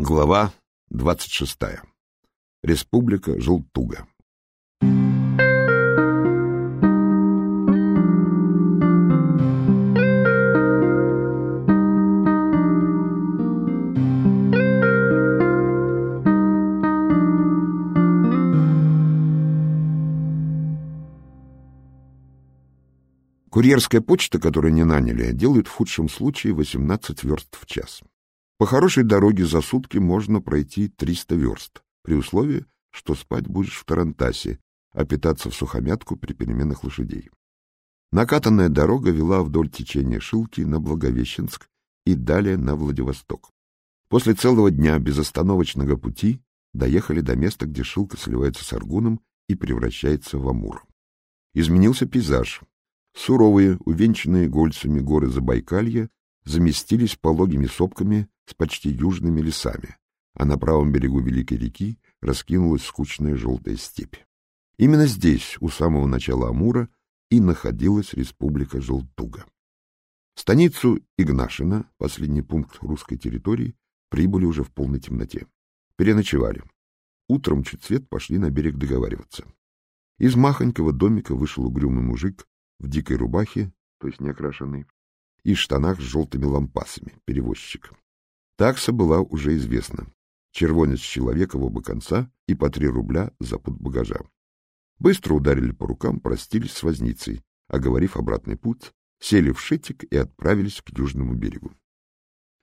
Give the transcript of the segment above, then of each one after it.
Глава 26. Республика Желтуга. Курьерская почта, которую не наняли, делает в худшем случае 18 верст в час. По хорошей дороге за сутки можно пройти 300 верст, при условии, что спать будешь в Тарантасе, а питаться в сухомятку при переменах лошадей. Накатанная дорога вела вдоль течения Шилки на Благовещенск и далее на Владивосток. После целого дня безостановочного пути доехали до места, где Шилка сливается с Аргуном и превращается в Амур. Изменился пейзаж. Суровые, увенчанные гольцами горы Забайкалья заместились пологими сопками с почти южными лесами, а на правом берегу Великой реки раскинулась скучная желтая степь. Именно здесь, у самого начала Амура, и находилась республика Желтуга. Станицу Игнашина, последний пункт русской территории, прибыли уже в полной темноте. Переночевали. Утром чуть свет пошли на берег договариваться. Из махонького домика вышел угрюмый мужик в дикой рубахе, то есть неокрашенный, и штанах с желтыми лампасами, перевозчик. Такса была уже известна. Червонец человека в оба конца и по три рубля за путь багажа. Быстро ударили по рукам, простились с возницей, оговорив обратный путь, сели в шитик и отправились к южному берегу.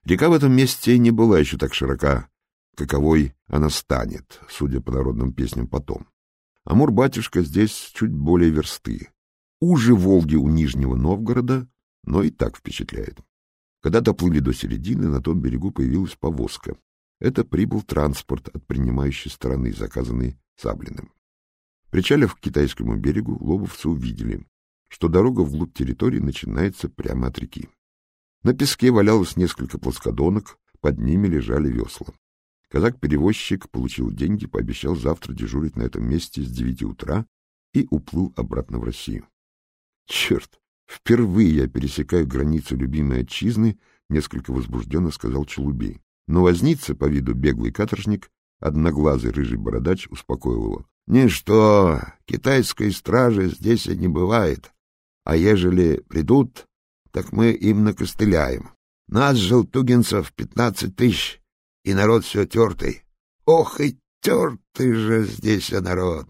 Река в этом месте не была еще так широка, каковой она станет, судя по народным песням потом. Амур-батюшка здесь чуть более версты. Уже Волги у Нижнего Новгорода, но и так впечатляет. Когда доплыли до середины, на том берегу появилась повозка. Это прибыл транспорт от принимающей стороны, заказанный Саблиным. Причалив к китайскому берегу, лобовцы увидели, что дорога вглубь территории начинается прямо от реки. На песке валялось несколько плоскодонок, под ними лежали весла. Казак-перевозчик получил деньги, пообещал завтра дежурить на этом месте с девяти утра и уплыл обратно в Россию. Черт, Впервые я пересекаю границу любимой отчизны, несколько возбужденно сказал Челубей. Но возница, по виду беглый каторжник, одноглазый рыжий бородач, успокоил его. — Ничто, китайской стражи здесь и не бывает. А ежели придут, так мы им накостыляем. Нас, желтугинцев, пятнадцать тысяч, и народ все тертый. Ох и тертый же здесь народ!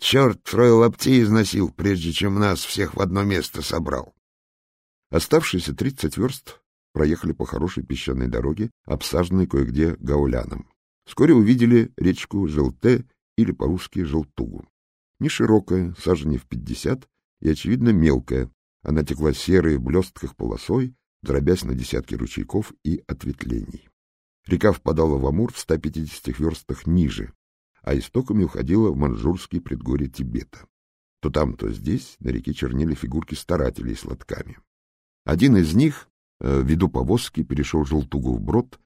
Черт трое лапти износил, прежде чем нас всех в одно место собрал. Оставшиеся тридцать верст проехали по хорошей песчаной дороге, обсаженной кое-где гауляном. Вскоре увидели речку Желте или по-русски Желтугу. Не широкая, сажене в пятьдесят, и, очевидно, мелкая. Она текла серой в блестках полосой, дробясь на десятки ручейков и ответвлений. Река впадала в Амур в 150 верстах ниже, а истоками уходила в манжурские предгорья Тибета. То там, то здесь на реке чернели фигурки старателей с лотками. Один из них, э, ввиду повозки, перешел Желтугу вброд,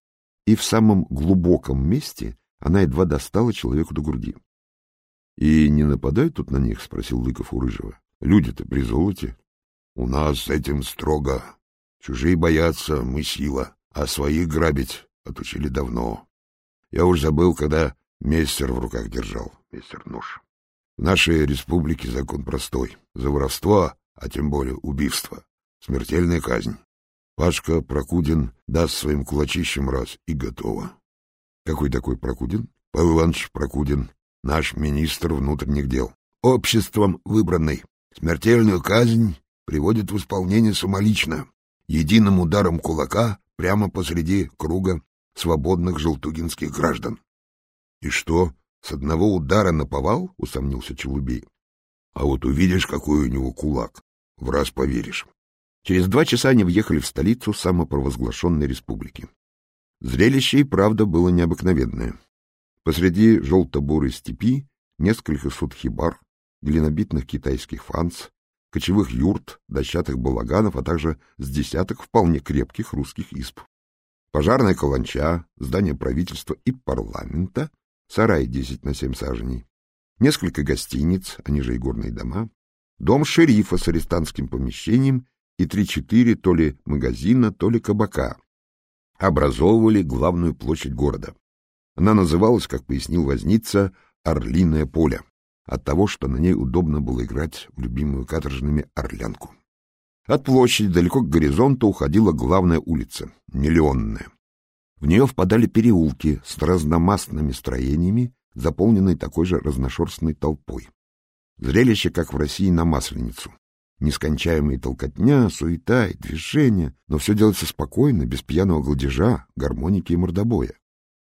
и в самом глубоком месте она едва достала человеку до груди. — И не нападают тут на них? — спросил Лыков у Рыжего. — Люди-то при золоте. — У нас с этим строго. Чужие боятся, мы сила, а своих грабить отучили давно. Я уж забыл, когда Мессер в руках держал, мессер нож. В нашей республике закон простой. За воровство, а тем более убийство, смертельная казнь. Пашка Прокудин даст своим кулачищем раз и готово. Какой такой Прокудин? Павел Иванович Прокудин, наш министр внутренних дел. Обществом выбранный. Смертельную казнь приводит в исполнение самолично, единым ударом кулака прямо посреди круга свободных желтугинских граждан. — И что, с одного удара наповал? — усомнился Челубей. — А вот увидишь, какой у него кулак, в раз поверишь. Через два часа они въехали в столицу самопровозглашенной республики. Зрелище и правда было необыкновенное. Посреди желто-бурой степи несколько сот хибар, глинобитных китайских фанц, кочевых юрт, дощатых балаганов, а также с десяток вполне крепких русских исп. Пожарная каланча, здание правительства и парламента сарай десять на семь саженей, несколько гостиниц, они же и горные дома, дом шерифа с арестантским помещением и три-четыре то ли магазина, то ли кабака. образовывали главную площадь города. Она называлась, как пояснил Возница, «Орлиное поле», от того, что на ней удобно было играть в любимую каторжными орлянку. От площади далеко к горизонту уходила главная улица, Миллионная. В нее впадали переулки с разномастными строениями, заполненные такой же разношерстной толпой. Зрелище, как в России на Масленицу. Нескончаемая толкотня, суета и движение, но все делается спокойно, без пьяного гладежа, гармоники и мордобоя.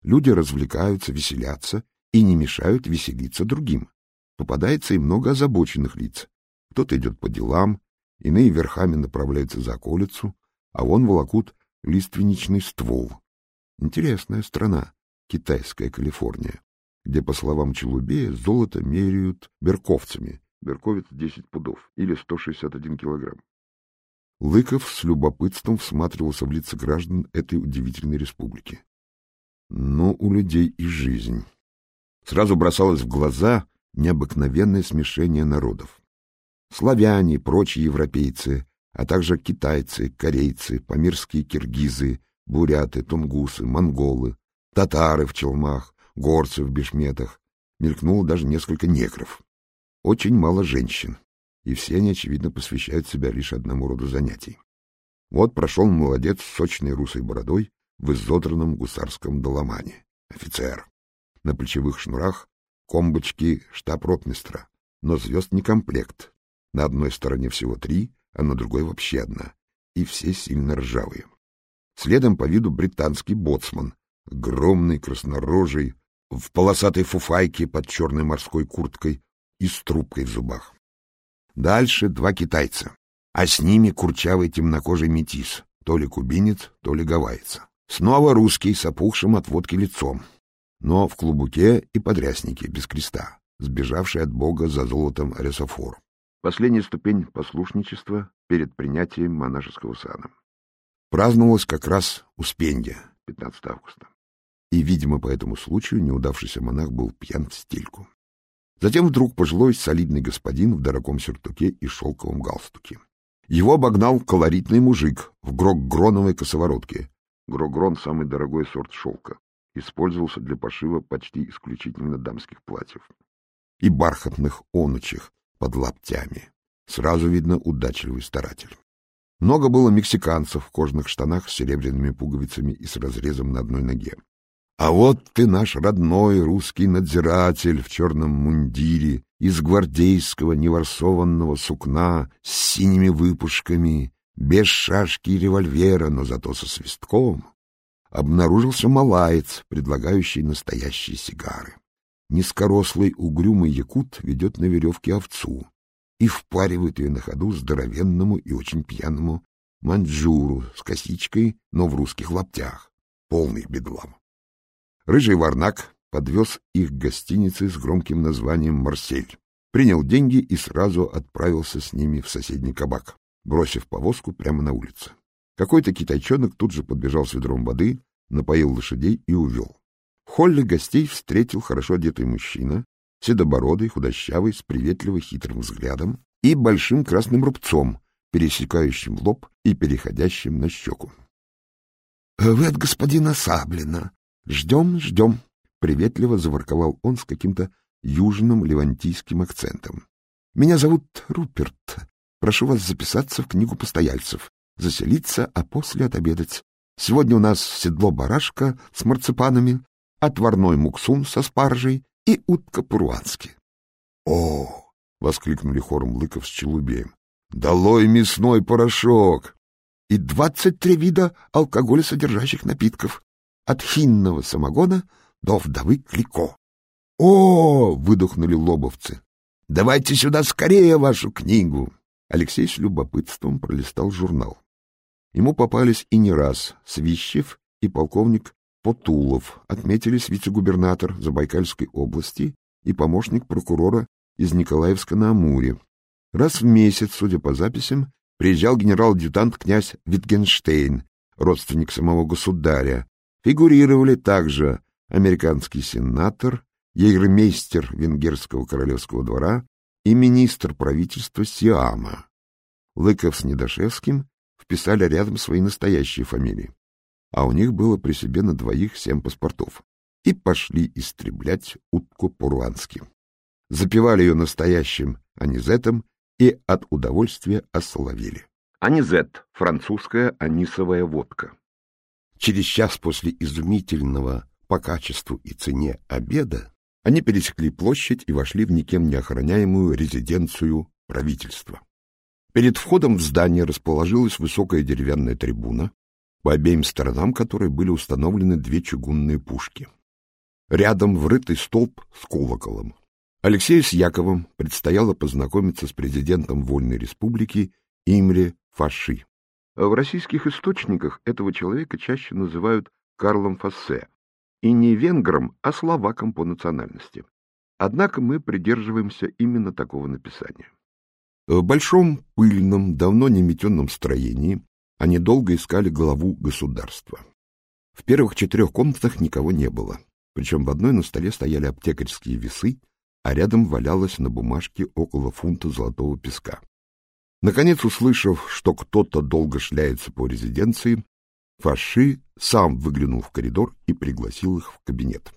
Люди развлекаются, веселятся и не мешают веселиться другим. Попадается и много озабоченных лиц. Кто-то идет по делам, иные верхами направляются за околицу, а вон волокут лиственничный ствол. Интересная страна, китайская Калифорния, где, по словам Челубея, золото меряют берковцами, берковец 10 пудов или 161 килограмм. Лыков с любопытством всматривался в лица граждан этой удивительной республики. Но у людей и жизнь. Сразу бросалось в глаза необыкновенное смешение народов. Славяне прочие европейцы, а также китайцы, корейцы, памирские киргизы, буряты, тунгусы, монголы, татары в челмах, горцы в бешметах, мелькнуло даже несколько негров. Очень мало женщин, и все они, очевидно, посвящают себя лишь одному роду занятий. Вот прошел молодец с сочной русой бородой в изодранном гусарском доломане. Офицер. На плечевых шнурах комбочки штаб-ротмистра, но звезд не комплект. На одной стороне всего три, а на другой вообще одна. И все сильно ржавые. Следом по виду британский боцман, огромный, краснорожий, в полосатой фуфайке под черной морской курткой и с трубкой в зубах. Дальше два китайца, а с ними курчавый темнокожий метис, то ли кубинец, то ли гавайец. Снова русский с опухшим от водки лицом, но в клубуке и подряснике, без креста, сбежавший от бога за золотом Ресофор. Последняя ступень послушничества перед принятием монашеского сана. Праздновалось как раз Успенье, 15 августа. И, видимо, по этому случаю неудавшийся монах был пьян в стельку. Затем вдруг пожилой солидный господин в дорогом сюртуке и шелковом галстуке. Его обогнал колоритный мужик в грок-гроновой косоворотке. Грок-грон — самый дорогой сорт шелка. Использовался для пошива почти исключительно дамских платьев. И бархатных онучих под лаптями. Сразу видно удачливый старатель. Много было мексиканцев в кожаных штанах с серебряными пуговицами и с разрезом на одной ноге. А вот ты наш родной русский надзиратель в черном мундире из гвардейского неворсованного сукна с синими выпушками, без шашки и револьвера, но зато со свистком. Обнаружился малаец, предлагающий настоящие сигары. Низкорослый угрюмый якут ведет на веревке овцу и впаривает ее на ходу здоровенному и очень пьяному манджуру с косичкой, но в русских лаптях. Полный бедлам. Рыжий варнак подвез их к гостинице с громким названием «Марсель». Принял деньги и сразу отправился с ними в соседний кабак, бросив повозку прямо на улице. Какой-то китайчонок тут же подбежал с ведром воды, напоил лошадей и увел. В холле гостей встретил хорошо одетый мужчина седобородый, худощавый, с приветливо хитрым взглядом и большим красным рубцом, пересекающим лоб и переходящим на щеку. — Вы от господина Саблина. Ждем, ждем, — приветливо заворковал он с каким-то южным левантийским акцентом. — Меня зовут Руперт. Прошу вас записаться в книгу постояльцев, заселиться, а после отобедать. Сегодня у нас седло барашка с марципанами, отварной муксун со спаржей и утка по-руански. — О! — воскликнули хором Лыков с Челубеем. — Долой мясной порошок! И двадцать три вида алкоголя содержащих напитков, от хинного самогона до вдовы Клико. — О! — выдохнули лобовцы. — Давайте сюда скорее вашу книгу! Алексей с любопытством пролистал журнал. Ему попались и не раз Свищев и полковник Потулов отметились вице-губернатор Забайкальской области и помощник прокурора из Николаевска на Амуре. Раз в месяц, судя по записям, приезжал генерал-адъютант князь Витгенштейн, родственник самого государя. Фигурировали также американский сенатор, ейрмейстер венгерского королевского двора и министр правительства Сиама. Лыков с Недошевским вписали рядом свои настоящие фамилии. А у них было при себе на двоих семь паспортов, и пошли истреблять утку по-руански. Запивали ее настоящим анизетом и от удовольствия осоловели. Анизет — французская анисовая водка. Через час после изумительного по качеству и цене обеда они пересекли площадь и вошли в никем не охраняемую резиденцию правительства. Перед входом в здание расположилась высокая деревянная трибуна, по обеим сторонам которой были установлены две чугунные пушки. Рядом врытый столб с колоколом. Алексею с Яковом предстояло познакомиться с президентом Вольной Республики Имре Фаши. В российских источниках этого человека чаще называют Карлом Фассе, и не венгром, а словаком по национальности. Однако мы придерживаемся именно такого написания. В большом, пыльном, давно не метенном строении они долго искали главу государства. В первых четырех комнатах никого не было, причем в одной на столе стояли аптекарские весы, а рядом валялось на бумажке около фунта золотого песка. Наконец, услышав, что кто-то долго шляется по резиденции, Фаши сам выглянул в коридор и пригласил их в кабинет.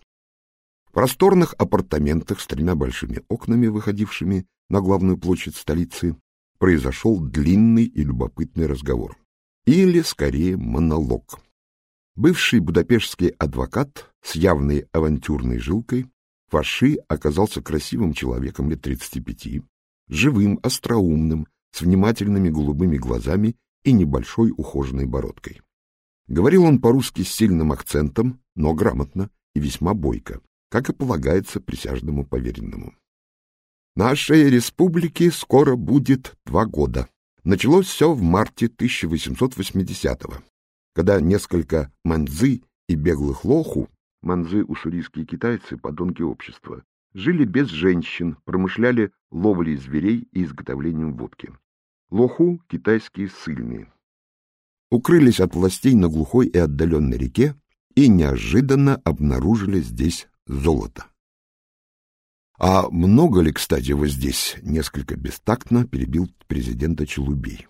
В просторных апартаментах с тремя большими окнами, выходившими на главную площадь столицы, произошел длинный и любопытный разговор. Или, скорее, монолог. Бывший будапештский адвокат с явной авантюрной жилкой, Фаши оказался красивым человеком лет 35, живым, остроумным, с внимательными голубыми глазами и небольшой ухоженной бородкой. Говорил он по-русски с сильным акцентом, но грамотно и весьма бойко, как и полагается присяжному поверенному. Нашей республике скоро будет два года. Началось все в марте 1880-го, когда несколько манзы и беглых лоху, манзы уссурийские китайцы, подонки общества, жили без женщин, промышляли ловлей зверей и изготовлением водки. Лоху — китайские сыльные. Укрылись от властей на глухой и отдаленной реке и неожиданно обнаружили здесь золото. А много ли, кстати, вы здесь, несколько бестактно перебил президента Челубей?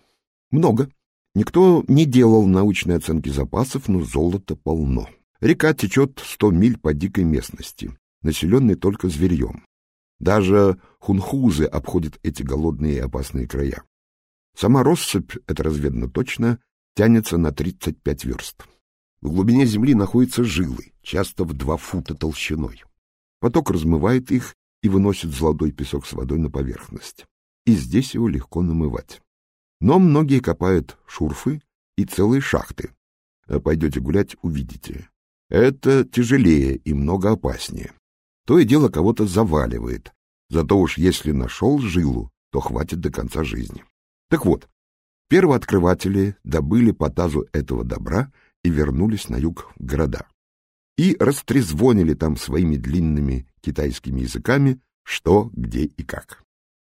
Много. Никто не делал научной оценки запасов, но золота полно. Река течет сто миль по дикой местности, населенной только зверьем. Даже хунхузы обходят эти голодные и опасные края. Сама россыпь, это разведано точно, тянется на 35 верст. В глубине земли находятся жилы, часто в два фута толщиной. Поток размывает их и выносит золотой песок с водой на поверхность. И здесь его легко намывать. Но многие копают шурфы и целые шахты. Пойдете гулять, увидите. Это тяжелее и много опаснее. То и дело кого-то заваливает. Зато уж если нашел жилу, то хватит до конца жизни. Так вот, первооткрыватели добыли по тазу этого добра и вернулись на юг в города. И растрезвонили там своими длинными китайскими языками, что, где и как.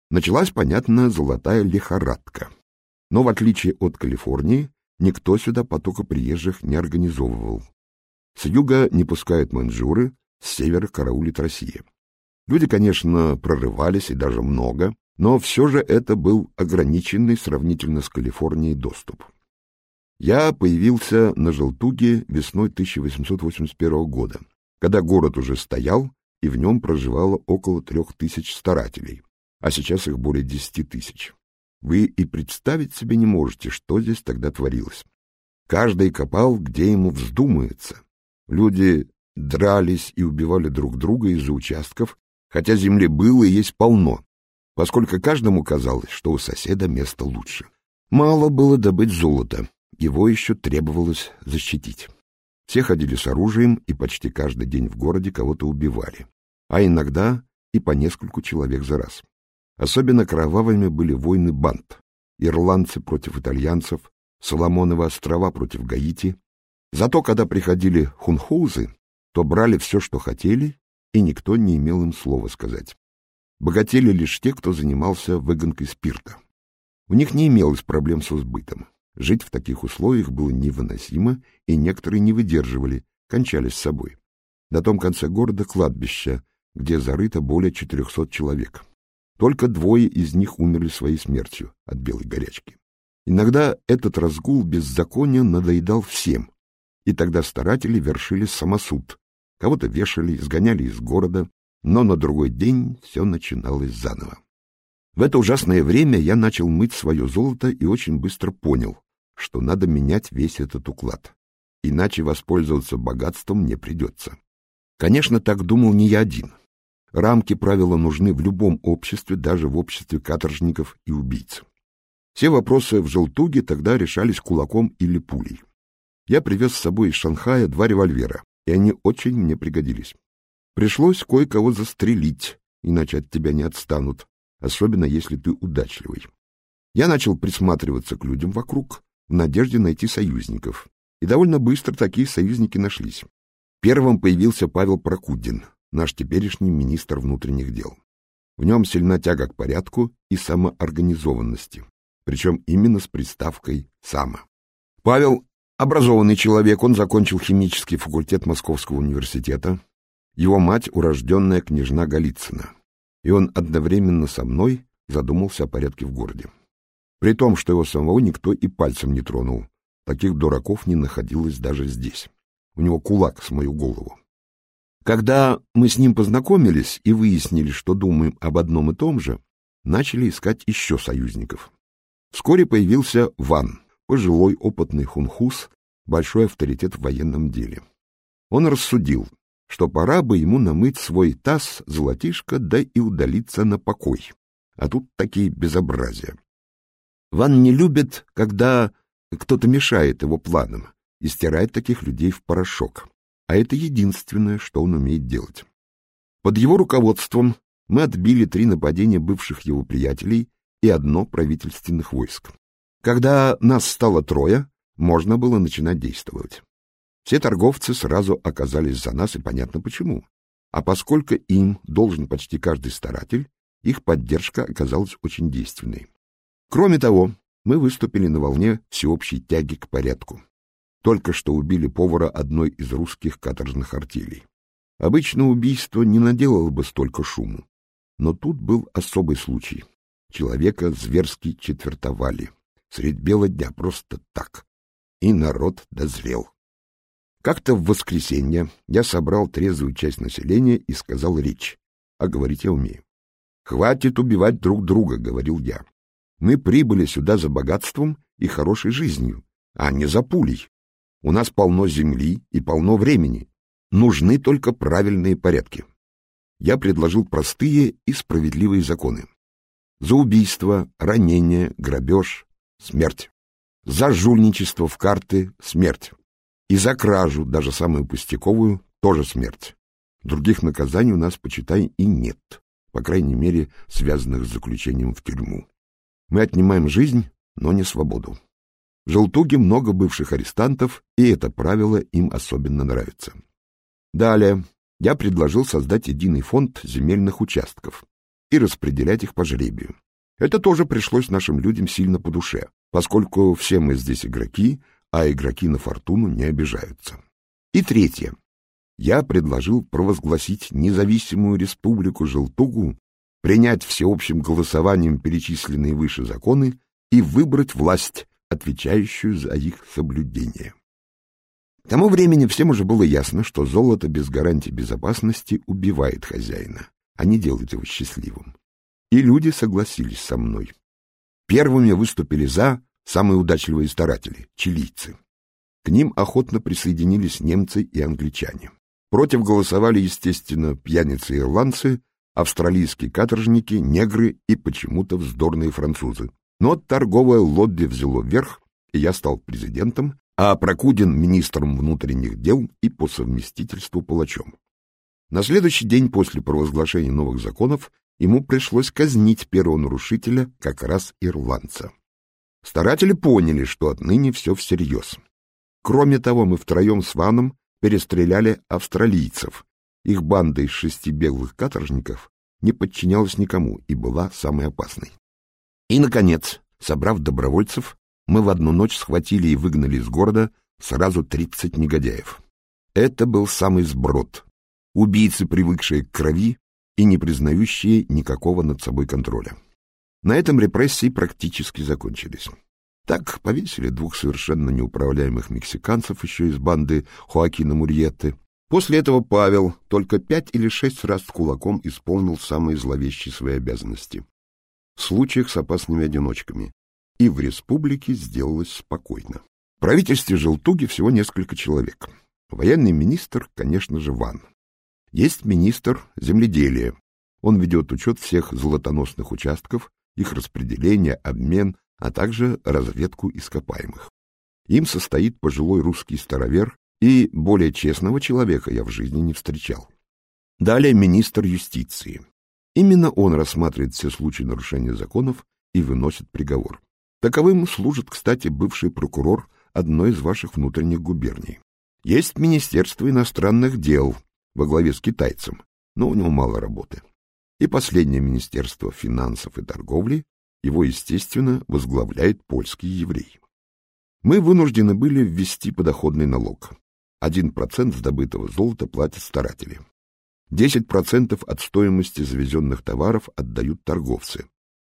Началась, понятно, золотая лихорадка. Но в отличие от Калифорнии, никто сюда потока приезжих не организовывал. С юга не пускают маньчжуры, с севера караулит Россия. Люди, конечно, прорывались и даже много, но все же это был ограниченный сравнительно с Калифорнией доступ. Я появился на Желтуге весной 1881 года, когда город уже стоял, и в нем проживало около трех тысяч старателей, а сейчас их более десяти тысяч. Вы и представить себе не можете, что здесь тогда творилось. Каждый копал, где ему вздумается. Люди дрались и убивали друг друга из-за участков, хотя земли было и есть полно, поскольку каждому казалось, что у соседа место лучше. Мало было добыть золото, его еще требовалось защитить. Все ходили с оружием и почти каждый день в городе кого-то убивали, а иногда и по нескольку человек за раз. Особенно кровавыми были войны банд. Ирландцы против итальянцев, Соломоновы острова против Гаити. Зато когда приходили хунхоузы, то брали все, что хотели, и никто не имел им слова сказать. Богатели лишь те, кто занимался выгонкой спирта. У них не имелось проблем со сбытом. Жить в таких условиях было невыносимо, и некоторые не выдерживали, кончались с собой. На том конце города кладбище, где зарыто более 400 человек. Только двое из них умерли своей смертью от белой горячки. Иногда этот разгул беззакония надоедал всем, и тогда старатели вершили самосуд. Кого-то вешали, сгоняли из города, но на другой день все начиналось заново. В это ужасное время я начал мыть свое золото и очень быстро понял, что надо менять весь этот уклад. Иначе воспользоваться богатством не придется. Конечно, так думал не я один. Рамки правила нужны в любом обществе, даже в обществе каторжников и убийц. Все вопросы в Желтуге тогда решались кулаком или пулей. Я привез с собой из Шанхая два револьвера, и они очень мне пригодились. Пришлось кое-кого застрелить, иначе от тебя не отстанут, особенно если ты удачливый. Я начал присматриваться к людям вокруг надежде найти союзников, и довольно быстро такие союзники нашлись. Первым появился Павел Прокудин, наш теперешний министр внутренних дел. В нем сильна тяга к порядку и самоорганизованности, причем именно с приставкой «само». Павел — образованный человек, он закончил химический факультет Московского университета, его мать — урожденная княжна Голицына, и он одновременно со мной задумался о порядке в городе. При том, что его самого никто и пальцем не тронул, таких дураков не находилось даже здесь. У него кулак с мою голову. Когда мы с ним познакомились и выяснили, что думаем об одном и том же, начали искать еще союзников. Вскоре появился Ван, пожилой опытный хунхус, большой авторитет в военном деле. Он рассудил, что пора бы ему намыть свой таз золотишко, да и удалиться на покой. А тут такие безобразия. Ван не любит, когда кто-то мешает его планам и стирает таких людей в порошок а это единственное, что он умеет делать. Под его руководством мы отбили три нападения бывших его приятелей и одно правительственных войск. Когда нас стало трое, можно было начинать действовать. Все торговцы сразу оказались за нас, и понятно почему. А поскольку им должен почти каждый старатель, их поддержка оказалась очень действенной. Кроме того, мы выступили на волне всеобщей тяги к порядку. Только что убили повара одной из русских каторжных артелей. Обычно убийство не наделало бы столько шуму. Но тут был особый случай. Человека зверски четвертовали. Средь бела дня просто так. И народ дозрел. Как-то в воскресенье я собрал трезвую часть населения и сказал речь. А говорить я умею. «Хватит убивать друг друга», — говорил я. «Мы прибыли сюда за богатством и хорошей жизнью, а не за пулей. У нас полно земли и полно времени. Нужны только правильные порядки. Я предложил простые и справедливые законы. За убийство, ранение, грабеж — смерть. За жульничество в карты — смерть. И за кражу, даже самую пустяковую, тоже смерть. Других наказаний у нас, почитай, и нет, по крайней мере, связанных с заключением в тюрьму. Мы отнимаем жизнь, но не свободу. В Желтуге много бывших арестантов, и это правило им особенно нравится. Далее я предложил создать единый фонд земельных участков и распределять их по жребию. Это тоже пришлось нашим людям сильно по душе, поскольку все мы здесь игроки, а игроки на фортуну не обижаются. И третье. Я предложил провозгласить независимую республику Желтугу, принять всеобщим голосованием перечисленные выше законы и выбрать власть, отвечающую за их соблюдение. К тому времени всем уже было ясно, что золото без гарантии безопасности убивает хозяина, а не делает его счастливым. И люди согласились со мной. Первыми выступили «за» самые удачливые старатели — чилийцы. К ним охотно присоединились немцы и англичане. Против голосовали, естественно, пьяницы-ирландцы, австралийские каторжники, негры и почему-то вздорные французы. Но торговое лобби взяло вверх, и я стал президентом, а Прокудин — министром внутренних дел и по совместительству палачом. На следующий день после провозглашения новых законов ему пришлось казнить первого нарушителя, как раз ирландца. Старатели поняли, что отныне все всерьез. Кроме того, мы втроем с Ваном перестреляли австралийцев. Их банда из шести белых каторжников не подчинялась никому и была самой опасной. И, наконец, собрав добровольцев, мы в одну ночь схватили и выгнали из города сразу тридцать негодяев. Это был самый сброд. Убийцы, привыкшие к крови и не признающие никакого над собой контроля. На этом репрессии практически закончились. Так повесили двух совершенно неуправляемых мексиканцев еще из банды Хоакина Мурьетты. После этого Павел только пять или шесть раз кулаком исполнил самые зловещие свои обязанности. В случаях с опасными одиночками. И в республике сделалось спокойно. В правительстве Желтуги всего несколько человек. Военный министр, конечно же, Ван. Есть министр земледелия. Он ведет учет всех золотоносных участков, их распределение, обмен, а также разведку ископаемых. Им состоит пожилой русский старовер, и более честного человека я в жизни не встречал. Далее министр юстиции. Именно он рассматривает все случаи нарушения законов и выносит приговор. Таковым служит, кстати, бывший прокурор одной из ваших внутренних губерний. Есть Министерство иностранных дел во главе с китайцем, но у него мало работы. И последнее Министерство финансов и торговли его, естественно, возглавляет польский еврей. Мы вынуждены были ввести подоходный налог. Один процент с добытого золота платят старатели. Десять процентов от стоимости завезенных товаров отдают торговцы.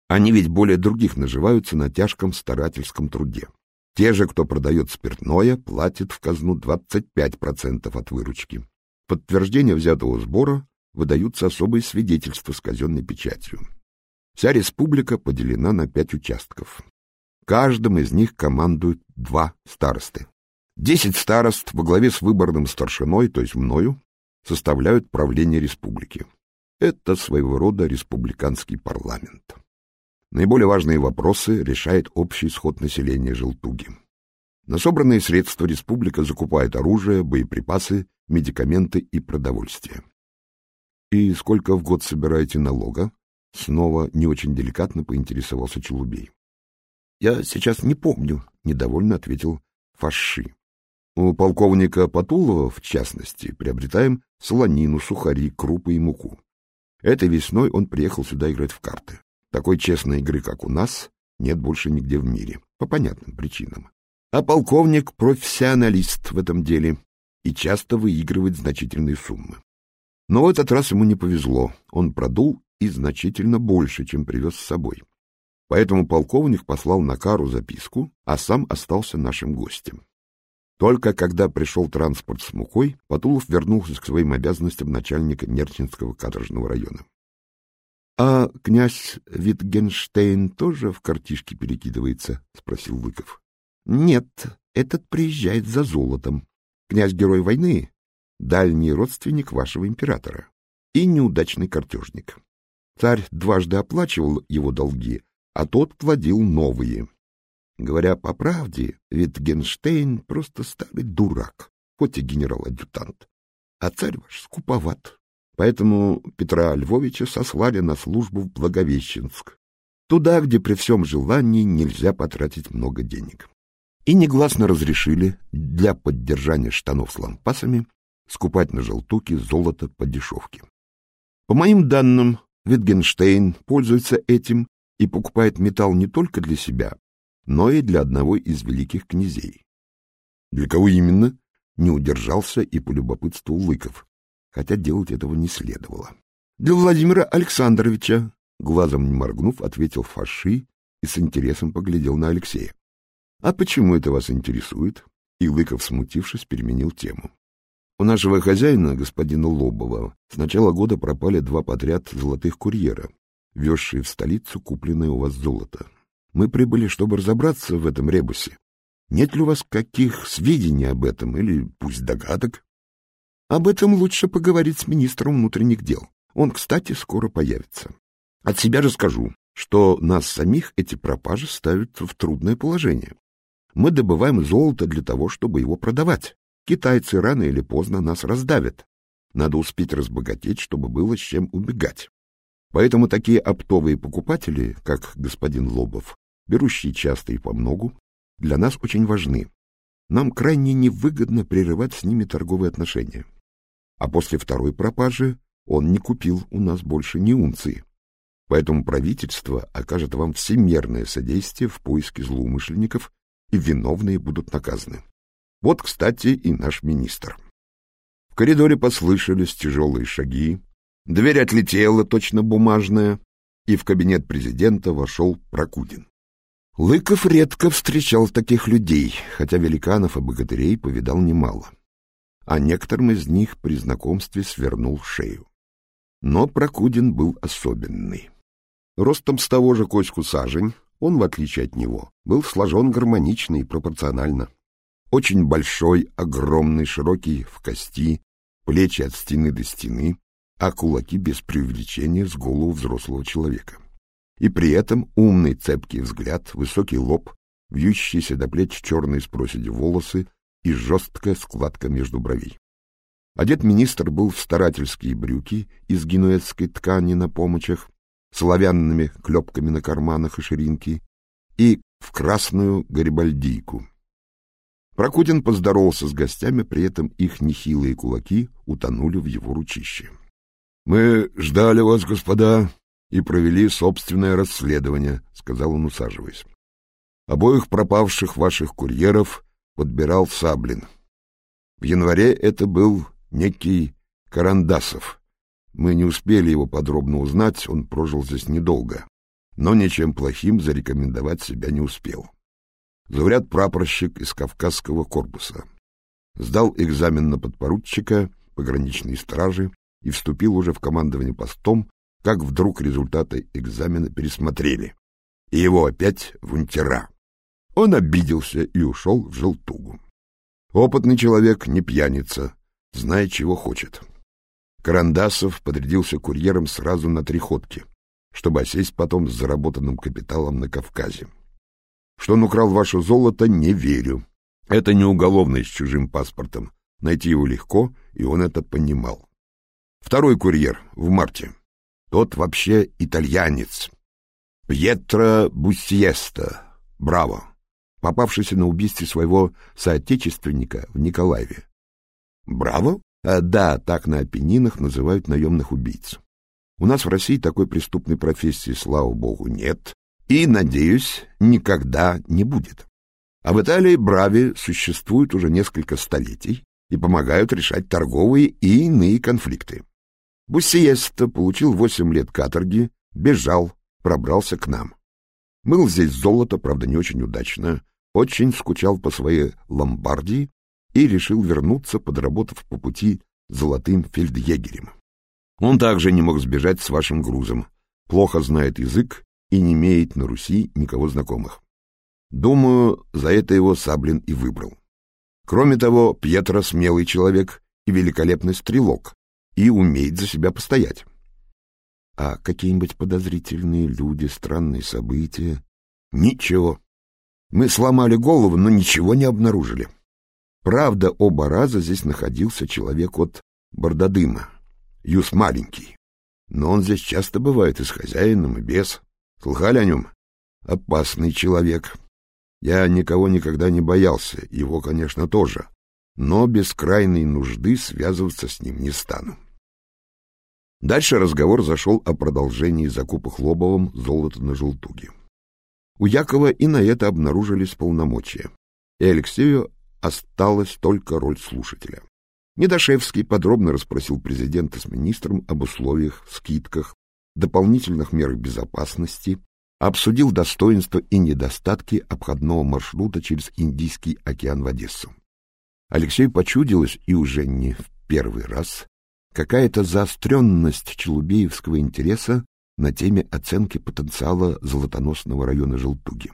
Они ведь более других наживаются на тяжком старательском труде. Те же, кто продает спиртное, платят в казну 25% от выручки. Подтверждение взятого сбора выдаются особые свидетельства с казенной печатью. Вся республика поделена на пять участков. Каждым из них командуют два старосты. Десять старост во главе с выборным старшиной, то есть мною, составляют правление республики. Это своего рода республиканский парламент. Наиболее важные вопросы решает общий исход населения Желтуги. На собранные средства республика закупает оружие, боеприпасы, медикаменты и продовольствие. И сколько в год собираете налога? Снова не очень деликатно поинтересовался Челубей. — Я сейчас не помню, — недовольно ответил Фаши. У полковника Патулова, в частности, приобретаем солонину, сухари, крупы и муку. Этой весной он приехал сюда играть в карты. Такой честной игры, как у нас, нет больше нигде в мире, по понятным причинам. А полковник — профессионалист в этом деле и часто выигрывает значительные суммы. Но в этот раз ему не повезло, он продул и значительно больше, чем привез с собой. Поэтому полковник послал на кару записку, а сам остался нашим гостем. Только когда пришел транспорт с мукой, Патулов вернулся к своим обязанностям начальника Нерчинского каторжного района. — А князь Витгенштейн тоже в картишке перекидывается? — спросил Лыков. — Нет, этот приезжает за золотом. Князь-герой войны — дальний родственник вашего императора и неудачный картежник. Царь дважды оплачивал его долги, а тот платил новые. Говоря по правде, Витгенштейн просто старый дурак, хоть и генерал-адъютант. А царь ваш скуповат. Поэтому Петра Львовича сослали на службу в Благовещенск, туда, где при всем желании нельзя потратить много денег. И негласно разрешили для поддержания штанов с лампасами скупать на желтуке золото по дешевке. По моим данным, Витгенштейн пользуется этим и покупает металл не только для себя, но и для одного из великих князей. Для кого именно, не удержался и полюбопытствовал Лыков, хотя делать этого не следовало. Для Владимира Александровича, глазом не моргнув, ответил Фаши и с интересом поглядел на Алексея. — А почему это вас интересует? И Лыков, смутившись, переменил тему. У нашего хозяина, господина Лобова, с начала года пропали два подряд золотых курьера, везшие в столицу купленное у вас золото. Мы прибыли, чтобы разобраться в этом ребусе. Нет ли у вас каких сведений об этом, или пусть догадок? Об этом лучше поговорить с министром внутренних дел. Он, кстати, скоро появится. От себя расскажу, что нас самих эти пропажи ставят в трудное положение. Мы добываем золото для того, чтобы его продавать. Китайцы рано или поздно нас раздавят. Надо успеть разбогатеть, чтобы было с чем убегать. Поэтому такие оптовые покупатели, как господин Лобов, берущие часто и по многу, для нас очень важны. Нам крайне невыгодно прерывать с ними торговые отношения. А после второй пропажи он не купил у нас больше ни унции. Поэтому правительство окажет вам всемерное содействие в поиске злоумышленников, и виновные будут наказаны. Вот, кстати, и наш министр. В коридоре послышались тяжелые шаги, дверь отлетела, точно бумажная, и в кабинет президента вошел Прокудин. Лыков редко встречал таких людей, хотя великанов и богатырей повидал немало. А некоторым из них при знакомстве свернул шею. Но Прокудин был особенный. Ростом с того же Коську сажень, он, в отличие от него, был сложен гармонично и пропорционально. Очень большой, огромный, широкий в кости, плечи от стены до стены, а кулаки без преувеличения с голову взрослого человека. И при этом умный цепкий взгляд, высокий лоб, вьющиеся до плеч черные с проседи волосы и жесткая складка между бровей. Одет министр был в старательские брюки из генуэзской ткани на помочах, с оловянными клепками на карманах и ширинке, и в красную гарибальдийку. Прокудин поздоровался с гостями, при этом их нехилые кулаки утонули в его ручище. — Мы ждали вас, господа, и провели собственное расследование, — сказал он, усаживаясь. — Обоих пропавших ваших курьеров подбирал Саблин. В январе это был некий Карандасов. Мы не успели его подробно узнать, он прожил здесь недолго, но ничем плохим зарекомендовать себя не успел. Зауряд прапорщик из Кавказского корпуса. Сдал экзамен на подпоручика пограничной стражи и вступил уже в командование постом, как вдруг результаты экзамена пересмотрели, и его опять в унтера. Он обиделся и ушел в желтугу. Опытный человек не пьяница, зная, чего хочет. Карандасов подрядился курьером сразу на три ходки, чтобы осесть потом с заработанным капиталом на Кавказе. Что он украл ваше золото, не верю. Это не уголовное с чужим паспортом. Найти его легко, и он это понимал. Второй курьер в марте. Тот вообще итальянец. Пьетро Буссиеста. Браво. Попавшийся на убийстве своего соотечественника в Николаеве. Браво? А, да, так на Апеннинах называют наемных убийц. У нас в России такой преступной профессии, слава богу, нет, и, надеюсь, никогда не будет. А в Италии брави существуют уже несколько столетий и помогают решать торговые и иные конфликты. Буссиеста получил восемь лет каторги, бежал, пробрался к нам. Мыл здесь золото, правда, не очень удачно, очень скучал по своей ломбардии и решил вернуться, подработав по пути золотым фельдъегерем. Он также не мог сбежать с вашим грузом, плохо знает язык и не имеет на Руси никого знакомых. Думаю, за это его Саблин и выбрал. Кроме того, Пьетро смелый человек и великолепный стрелок, и умеет за себя постоять. А какие-нибудь подозрительные люди, странные события? Ничего. Мы сломали голову, но ничего не обнаружили. Правда, оба раза здесь находился человек от Бардадыма, Юс маленький. Но он здесь часто бывает и с хозяином, и без. Слыхали о нем? Опасный человек. Я никого никогда не боялся, его, конечно, тоже. Но без крайней нужды связываться с ним не стану. Дальше разговор зашел о продолжении закупа Хлобовым золота на желтуге. У Якова и на это обнаружились полномочия, и Алексею осталась только роль слушателя. Недошевский подробно расспросил президента с министром об условиях, скидках, дополнительных мерах безопасности, обсудил достоинства и недостатки обходного маршрута через Индийский океан в Одессу. Алексею почудилось, и уже не в первый раз, какая-то заостренность челубеевского интереса на теме оценки потенциала золотоносного района Желтуги.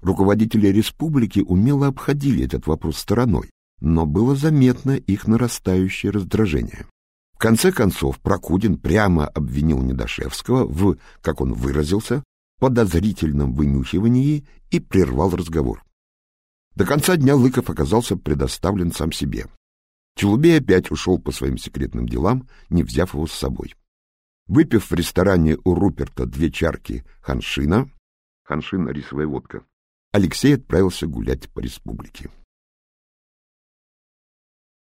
Руководители республики умело обходили этот вопрос стороной, но было заметно их нарастающее раздражение. В конце концов, Прокудин прямо обвинил Недошевского в, как он выразился, подозрительном вынюхивании и прервал разговор. До конца дня Лыков оказался предоставлен сам себе. Челубей опять ушел по своим секретным делам, не взяв его с собой. Выпив в ресторане у Руперта две чарки ханшина, ханшин — рисовая водка, Алексей отправился гулять по республике.